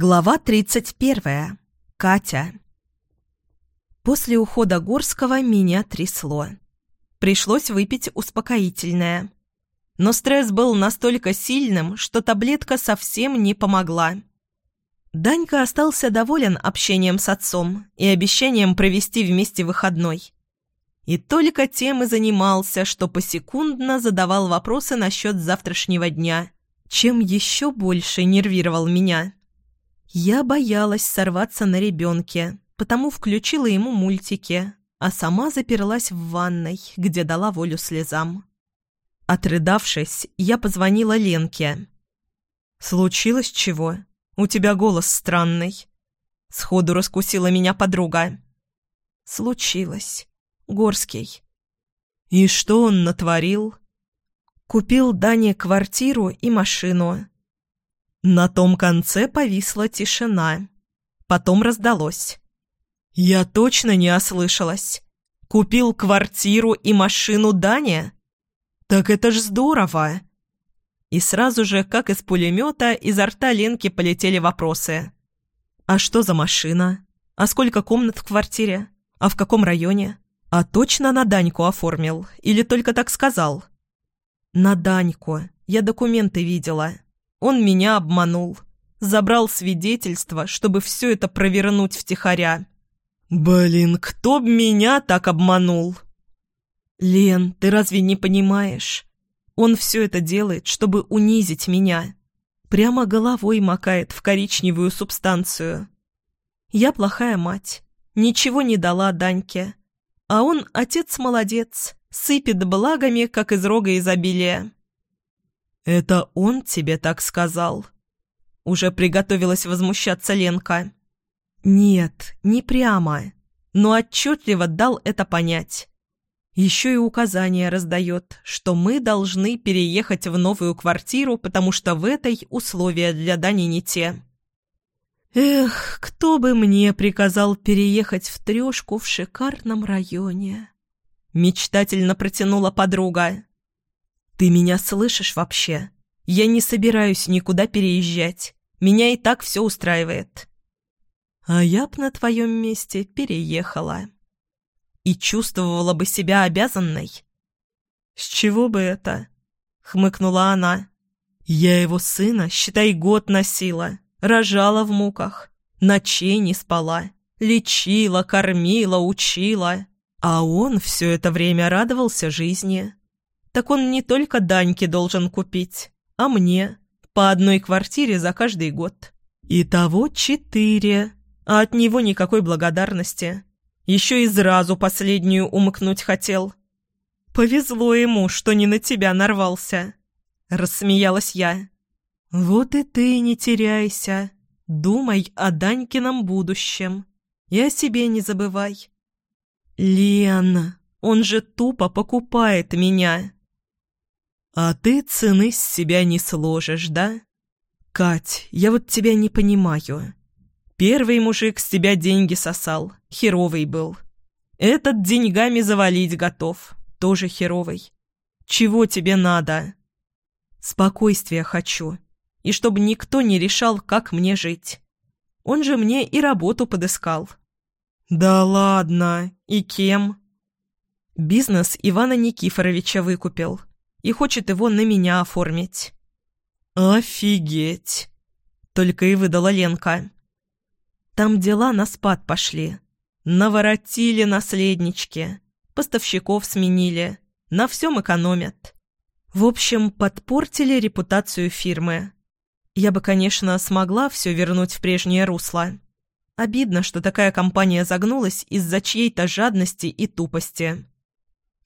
Глава 31. Катя. После ухода Горского меня трясло. Пришлось выпить успокоительное. Но стресс был настолько сильным, что таблетка совсем не помогла. Данька остался доволен общением с отцом и обещанием провести вместе выходной. И только тем и занимался, что посекундно задавал вопросы насчет завтрашнего дня, чем еще больше нервировал меня. Я боялась сорваться на ребенке, потому включила ему мультики, а сама заперлась в ванной, где дала волю слезам. Отрыдавшись, я позвонила Ленке. «Случилось чего? У тебя голос странный». Сходу раскусила меня подруга. «Случилось. Горский». «И что он натворил?» «Купил Дане квартиру и машину. На том конце повисла тишина. Потом раздалось. «Я точно не ослышалась. Купил квартиру и машину Дане? Так это ж здорово!» И сразу же, как из пулемета, изо рта Ленки полетели вопросы. «А что за машина? А сколько комнат в квартире? А в каком районе? А точно на Даньку оформил? Или только так сказал?» «На Даньку. Я документы видела. Он меня обманул. Забрал свидетельство, чтобы все это провернуть втихаря. «Блин, кто б меня так обманул?» «Лен, ты разве не понимаешь? Он все это делает, чтобы унизить меня. Прямо головой макает в коричневую субстанцию. Я плохая мать, ничего не дала Даньке. А он отец молодец, сыпет благами, как из рога изобилия. «Это он тебе так сказал?» Уже приготовилась возмущаться Ленка. «Нет, не прямо, но отчетливо дал это понять. Еще и указания раздает, что мы должны переехать в новую квартиру, потому что в этой условия для Дани не те». «Эх, кто бы мне приказал переехать в трешку в шикарном районе?» Мечтательно протянула подруга. «Ты меня слышишь вообще? Я не собираюсь никуда переезжать. Меня и так все устраивает». «А я б на твоем месте переехала». «И чувствовала бы себя обязанной?» «С чего бы это?» — хмыкнула она. «Я его сына, считай, год носила, рожала в муках, ночей не спала, лечила, кормила, учила, а он все это время радовался жизни» так он не только Даньке должен купить, а мне. По одной квартире за каждый год. Итого четыре. А от него никакой благодарности. Еще и сразу последнюю умыкнуть хотел. Повезло ему, что не на тебя нарвался. Рассмеялась я. Вот и ты не теряйся. Думай о Данькином будущем. И о себе не забывай. Лена, он же тупо покупает меня. «А ты цены с себя не сложишь, да? Кать, я вот тебя не понимаю. Первый мужик с тебя деньги сосал, херовый был. Этот деньгами завалить готов, тоже херовый. Чего тебе надо?» «Спокойствия хочу, и чтобы никто не решал, как мне жить. Он же мне и работу подыскал». «Да ладно, и кем?» Бизнес Ивана Никифоровича выкупил и хочет его на меня оформить». «Офигеть!» — только и выдала Ленка. «Там дела на спад пошли. Наворотили наследнички, поставщиков сменили, на всем экономят. В общем, подпортили репутацию фирмы. Я бы, конечно, смогла все вернуть в прежнее русло. Обидно, что такая компания загнулась из-за чьей-то жадности и тупости».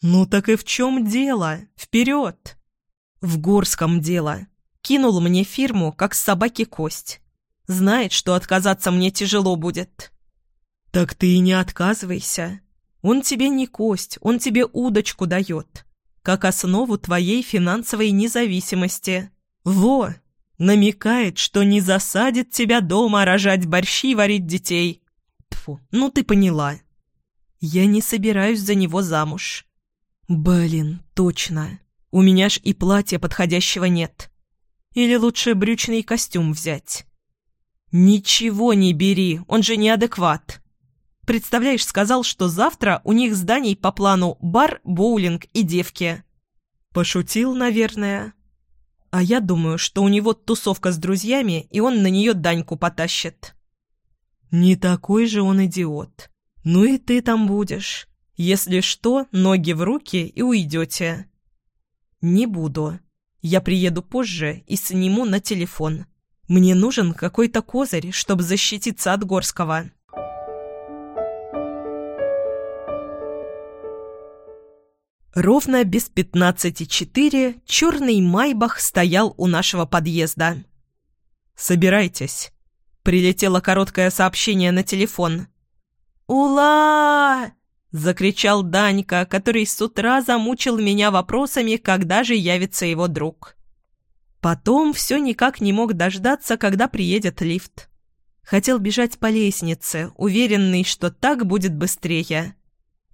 «Ну так и в чем дело? Вперед!» «В Горском дело. Кинул мне фирму, как собаке кость. Знает, что отказаться мне тяжело будет». «Так ты и не отказывайся. Он тебе не кость, он тебе удочку дает, как основу твоей финансовой независимости. Во!» намекает, что не засадит тебя дома рожать борщи и варить детей. Тьфу, ну ты поняла. Я не собираюсь за него замуж. Блин, точно. У меня ж и платья подходящего нет. Или лучше брючный костюм взять. «Ничего не бери, он же неадекват. Представляешь, сказал, что завтра у них зданий по плану бар, боулинг и девки. Пошутил, наверное. А я думаю, что у него тусовка с друзьями, и он на нее Даньку потащит». «Не такой же он идиот. Ну и ты там будешь. Если что, ноги в руки и уйдете». «Не буду. Я приеду позже и сниму на телефон. Мне нужен какой-то козырь, чтобы защититься от Горского». Ровно без пятнадцати четыре черный майбах стоял у нашего подъезда. «Собирайтесь». Прилетело короткое сообщение на телефон. «Ула!» — закричал Данька, который с утра замучил меня вопросами, когда же явится его друг. Потом все никак не мог дождаться, когда приедет лифт. Хотел бежать по лестнице, уверенный, что так будет быстрее.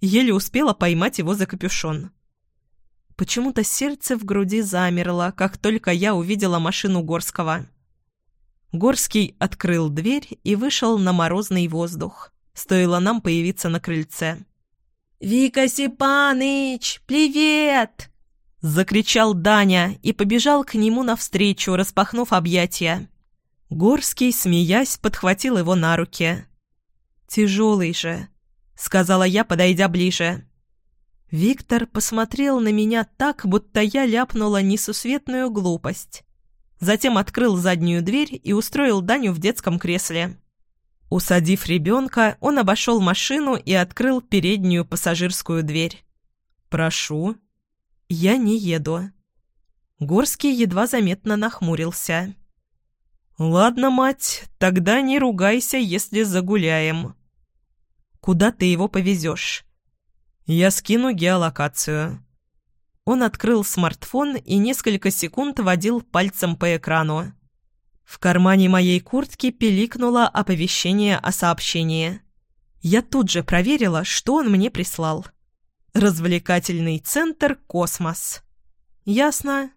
Еле успела поймать его за капюшон. Почему-то сердце в груди замерло, как только я увидела машину Горского. Горский открыл дверь и вышел на морозный воздух. Стоило нам появиться на крыльце. «Вика Степаныч, привет!» Закричал Даня и побежал к нему навстречу, распахнув объятия. Горский, смеясь, подхватил его на руки. «Тяжелый же», — сказала я, подойдя ближе. Виктор посмотрел на меня так, будто я ляпнула несусветную глупость. Затем открыл заднюю дверь и устроил Даню в детском кресле. Усадив ребенка, он обошел машину и открыл переднюю пассажирскую дверь. «Прошу». «Я не еду». Горский едва заметно нахмурился. «Ладно, мать, тогда не ругайся, если загуляем». «Куда ты его повезешь?» «Я скину геолокацию». Он открыл смартфон и несколько секунд водил пальцем по экрану. В кармане моей куртки пиликнуло оповещение о сообщении. Я тут же проверила, что он мне прислал. Развлекательный центр «Космос». Ясно.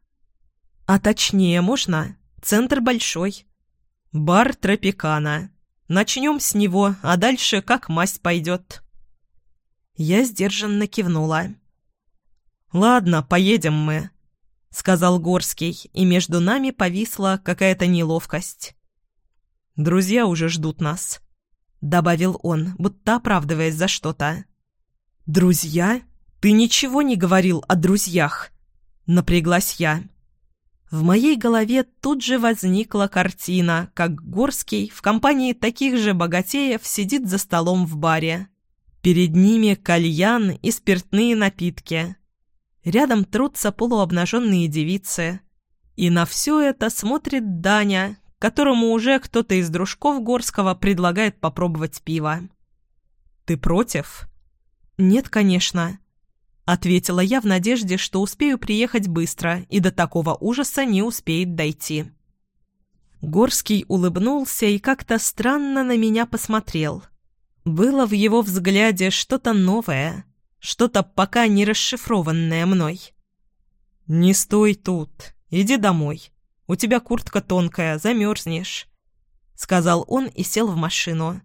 А точнее можно? Центр большой. Бар «Тропикана». Начнем с него, а дальше как масть пойдет. Я сдержанно кивнула. «Ладно, поедем мы. — сказал Горский, и между нами повисла какая-то неловкость. «Друзья уже ждут нас», — добавил он, будто оправдываясь за что-то. «Друзья? Ты ничего не говорил о друзьях?» — напряглась я. В моей голове тут же возникла картина, как Горский в компании таких же богатеев сидит за столом в баре. Перед ними кальян и спиртные напитки. Рядом трутся полуобнаженные девицы. И на все это смотрит Даня, которому уже кто-то из дружков Горского предлагает попробовать пиво. «Ты против?» «Нет, конечно», — ответила я в надежде, что успею приехать быстро и до такого ужаса не успеет дойти. Горский улыбнулся и как-то странно на меня посмотрел. Было в его взгляде что-то новое — что-то пока не расшифрованное мной. «Не стой тут, иди домой. У тебя куртка тонкая, замерзнешь», — сказал он и сел в машину.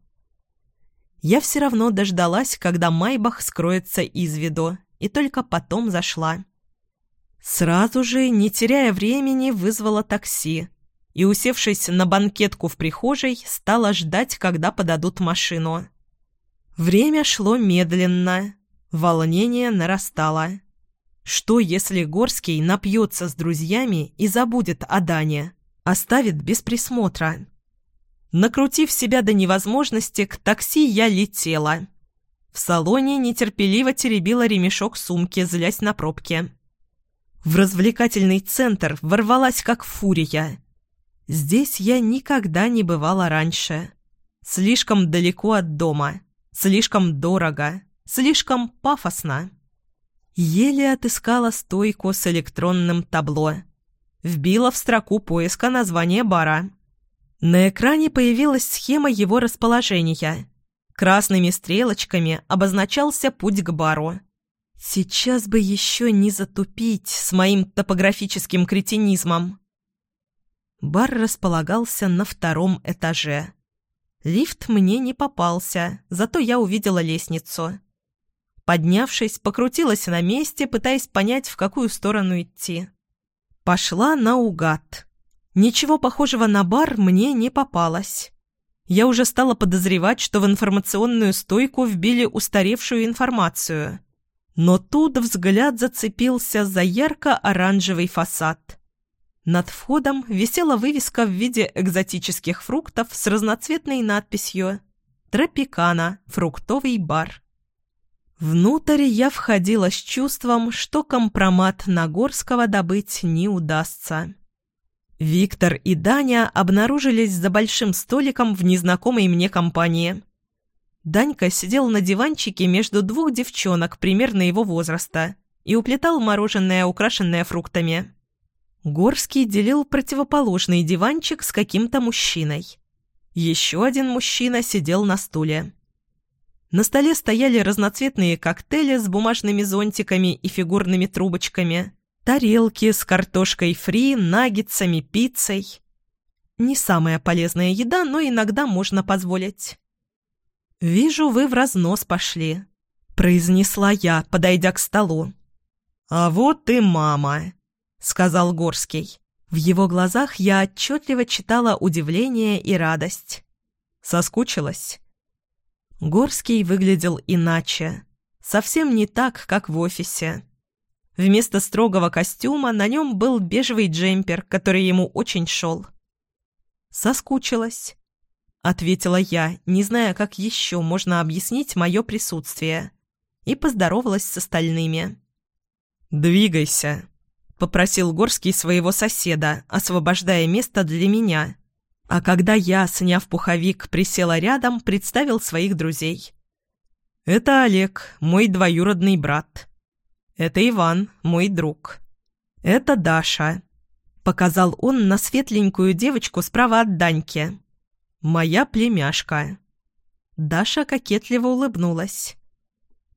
Я все равно дождалась, когда Майбах скроется из виду, и только потом зашла. Сразу же, не теряя времени, вызвала такси и, усевшись на банкетку в прихожей, стала ждать, когда подадут машину. Время шло медленно, Волнение нарастало. Что, если Горский напьется с друзьями и забудет о Дане, оставит без присмотра? Накрутив себя до невозможности, к такси я летела. В салоне нетерпеливо теребила ремешок сумки, злясь на пробке. В развлекательный центр ворвалась как фурия. Здесь я никогда не бывала раньше. Слишком далеко от дома, слишком дорого, Слишком пафосно. Еле отыскала стойку с электронным табло. Вбила в строку поиска название бара. На экране появилась схема его расположения. Красными стрелочками обозначался путь к бару. Сейчас бы еще не затупить с моим топографическим кретинизмом. Бар располагался на втором этаже. Лифт мне не попался, зато я увидела лестницу. Поднявшись, покрутилась на месте, пытаясь понять, в какую сторону идти. Пошла наугад. Ничего похожего на бар мне не попалось. Я уже стала подозревать, что в информационную стойку вбили устаревшую информацию. Но тут взгляд зацепился за ярко-оранжевый фасад. Над входом висела вывеска в виде экзотических фруктов с разноцветной надписью «Тропикана. Фруктовый бар». Внутрь я входила с чувством, что компромат Нагорского добыть не удастся. Виктор и Даня обнаружились за большим столиком в незнакомой мне компании. Данька сидел на диванчике между двух девчонок примерно его возраста и уплетал мороженое, украшенное фруктами. Горский делил противоположный диванчик с каким-то мужчиной. Еще один мужчина сидел на стуле. На столе стояли разноцветные коктейли с бумажными зонтиками и фигурными трубочками, тарелки с картошкой фри, наггетсами, пиццей. Не самая полезная еда, но иногда можно позволить. «Вижу, вы в разнос пошли», — произнесла я, подойдя к столу. «А вот и мама», — сказал Горский. В его глазах я отчетливо читала удивление и радость. Соскучилась. Горский выглядел иначе. Совсем не так, как в офисе. Вместо строгого костюма на нем был бежевый джемпер, который ему очень шел. «Соскучилась», — ответила я, не зная, как еще можно объяснить мое присутствие, и поздоровалась с остальными. «Двигайся», — попросил Горский своего соседа, освобождая место для меня — а когда я, сняв пуховик, присела рядом, представил своих друзей. «Это Олег, мой двоюродный брат. Это Иван, мой друг. Это Даша», — показал он на светленькую девочку справа от Даньки. «Моя племяшка». Даша кокетливо улыбнулась.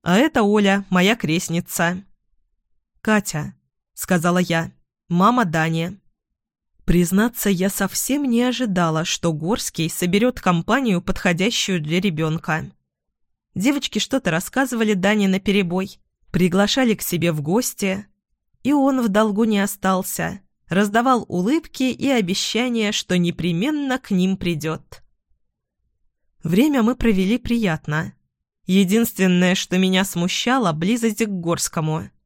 «А это Оля, моя крестница». «Катя», — сказала я, — «мама Дани». Признаться, я совсем не ожидала, что Горский соберет компанию, подходящую для ребенка. Девочки что-то рассказывали Дане наперебой, приглашали к себе в гости, и он в долгу не остался, раздавал улыбки и обещания, что непременно к ним придет. Время мы провели приятно. Единственное, что меня смущало – близость к Горскому –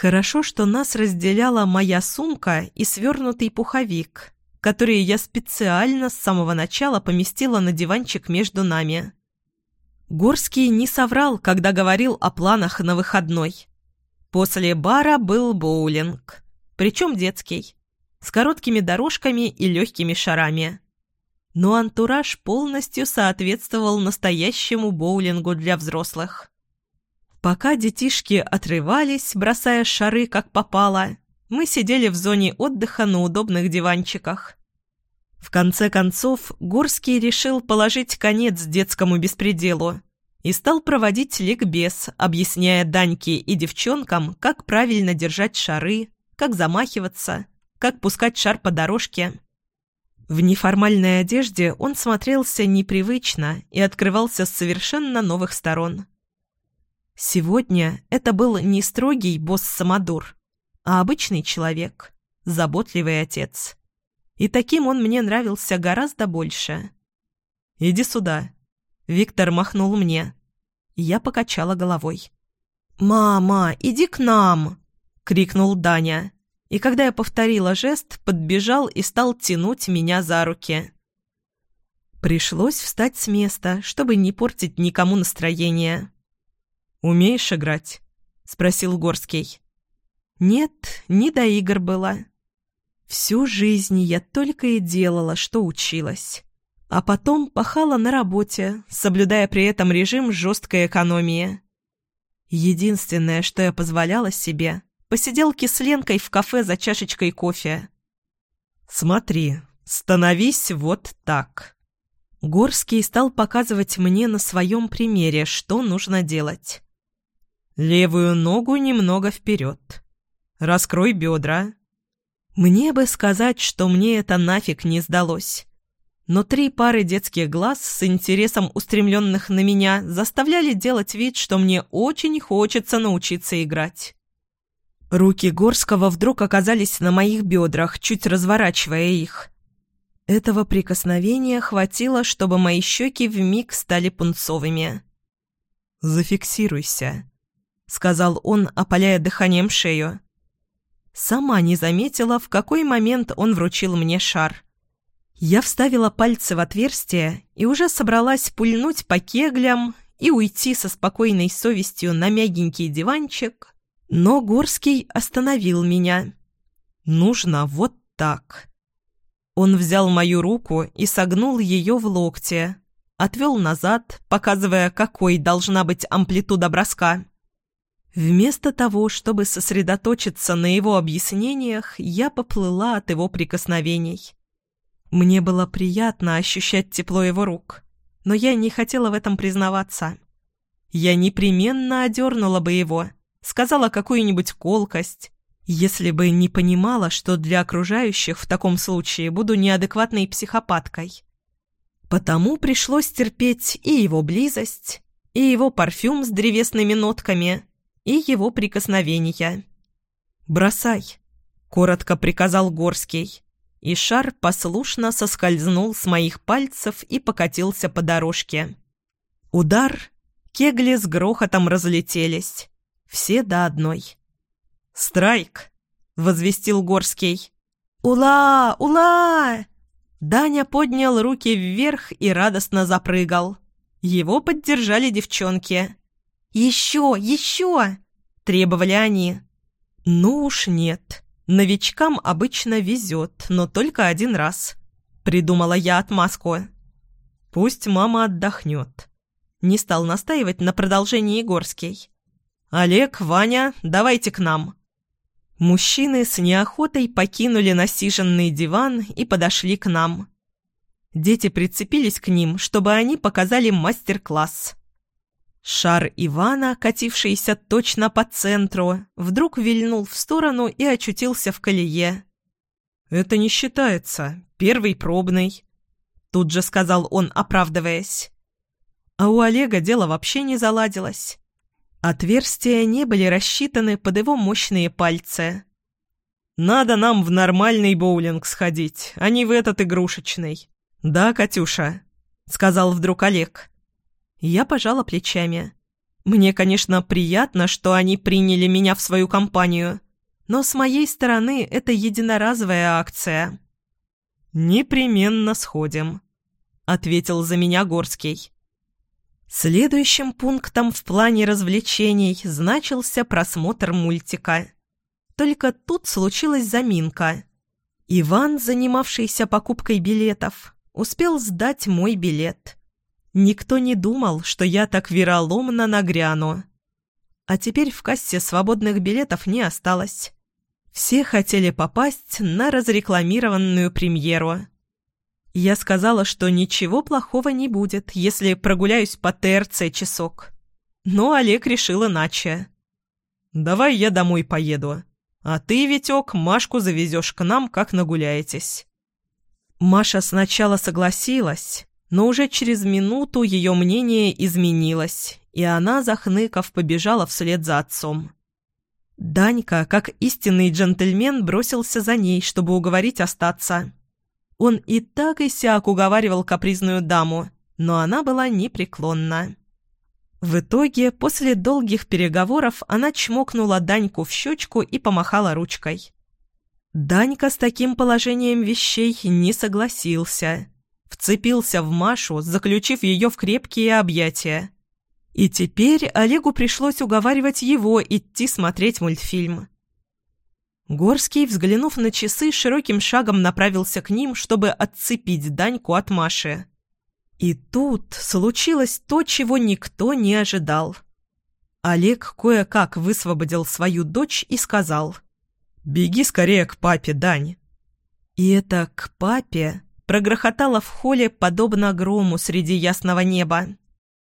Хорошо, что нас разделяла моя сумка и свернутый пуховик, которые я специально с самого начала поместила на диванчик между нами. Горский не соврал, когда говорил о планах на выходной. После бара был боулинг, причем детский, с короткими дорожками и легкими шарами. Но антураж полностью соответствовал настоящему боулингу для взрослых. Пока детишки отрывались, бросая шары как попало, мы сидели в зоне отдыха на удобных диванчиках. В конце концов, Горский решил положить конец детскому беспределу и стал проводить ликбез, объясняя Даньке и девчонкам, как правильно держать шары, как замахиваться, как пускать шар по дорожке. В неформальной одежде он смотрелся непривычно и открывался с совершенно новых сторон – Сегодня это был не строгий босс-самодур, а обычный человек, заботливый отец. И таким он мне нравился гораздо больше. «Иди сюда». Виктор махнул мне. Я покачала головой. «Мама, иди к нам!» — крикнул Даня. И когда я повторила жест, подбежал и стал тянуть меня за руки. Пришлось встать с места, чтобы не портить никому настроение. «Умеешь играть?» — спросил Горский. «Нет, не до игр было. Всю жизнь я только и делала, что училась. А потом пахала на работе, соблюдая при этом режим жесткой экономии. Единственное, что я позволяла себе, посиделки с Ленкой в кафе за чашечкой кофе. «Смотри, становись вот так». Горский стал показывать мне на своем примере, что нужно делать. Левую ногу немного вперед. Раскрой бедра. Мне бы сказать, что мне это нафиг не сдалось. Но три пары детских глаз с интересом устремленных на меня заставляли делать вид, что мне очень хочется научиться играть. Руки Горского вдруг оказались на моих бедрах, чуть разворачивая их. Этого прикосновения хватило, чтобы мои щеки вмиг стали пунцовыми. «Зафиксируйся», — сказал он, опаляя дыханием шею. Сама не заметила, в какой момент он вручил мне шар. Я вставила пальцы в отверстие и уже собралась пульнуть по кеглям и уйти со спокойной совестью на мягенький диванчик, но Горский остановил меня. «Нужно вот так». Он взял мою руку и согнул ее в локте, отвел назад, показывая, какой должна быть амплитуда броска. Вместо того, чтобы сосредоточиться на его объяснениях, я поплыла от его прикосновений. Мне было приятно ощущать тепло его рук, но я не хотела в этом признаваться. Я непременно одернула бы его, сказала какую-нибудь колкость, если бы не понимала, что для окружающих в таком случае буду неадекватной психопаткой. Потому пришлось терпеть и его близость, и его парфюм с древесными нотками, и его прикосновения. «Бросай», — коротко приказал Горский, и шар послушно соскользнул с моих пальцев и покатился по дорожке. Удар, кегли с грохотом разлетелись, все до одной. «Страйк!» — возвестил Горский. «Ула! Ула!» Даня поднял руки вверх и радостно запрыгал. Его поддержали девчонки. «Еще! Еще!» – требовали они. «Ну уж нет. Новичкам обычно везет, но только один раз», – придумала я отмазку. «Пусть мама отдохнет». Не стал настаивать на продолжении Егорский. «Олег, Ваня, давайте к нам». Мужчины с неохотой покинули насиженный диван и подошли к нам. Дети прицепились к ним, чтобы они показали мастер-класс. Шар Ивана, катившийся точно по центру, вдруг вильнул в сторону и очутился в колее. «Это не считается. Первый пробный», — тут же сказал он, оправдываясь. А у Олега дело вообще не заладилось. Отверстия не были рассчитаны под его мощные пальцы. «Надо нам в нормальный боулинг сходить, а не в этот игрушечный. Да, Катюша?» — сказал вдруг Олег. Я пожала плечами. Мне, конечно, приятно, что они приняли меня в свою компанию, но с моей стороны это единоразовая акция. «Непременно сходим», — ответил за меня Горский. Следующим пунктом в плане развлечений значился просмотр мультика. Только тут случилась заминка. Иван, занимавшийся покупкой билетов, успел сдать мой билет. Никто не думал, что я так вероломно нагряну. А теперь в кассе свободных билетов не осталось. Все хотели попасть на разрекламированную премьеру. Я сказала, что ничего плохого не будет, если прогуляюсь по ТРЦ часок. Но Олег решил иначе. «Давай я домой поеду. А ты, Витек, Машку завезешь к нам, как нагуляетесь». Маша сначала согласилась, но уже через минуту ее мнение изменилось, и она, захныков, побежала вслед за отцом. Данька, как истинный джентльмен, бросился за ней, чтобы уговорить остаться. Он и так и сяк уговаривал капризную даму, но она была непреклонна. В итоге, после долгих переговоров, она чмокнула Даньку в щечку и помахала ручкой. Данька с таким положением вещей не согласился вцепился в Машу, заключив ее в крепкие объятия. И теперь Олегу пришлось уговаривать его идти смотреть мультфильм. Горский, взглянув на часы, широким шагом направился к ним, чтобы отцепить Даньку от Маши. И тут случилось то, чего никто не ожидал. Олег кое-как высвободил свою дочь и сказал «Беги скорее к папе, Дань». И это «к папе» прогрохотало в холле подобно грому среди ясного неба.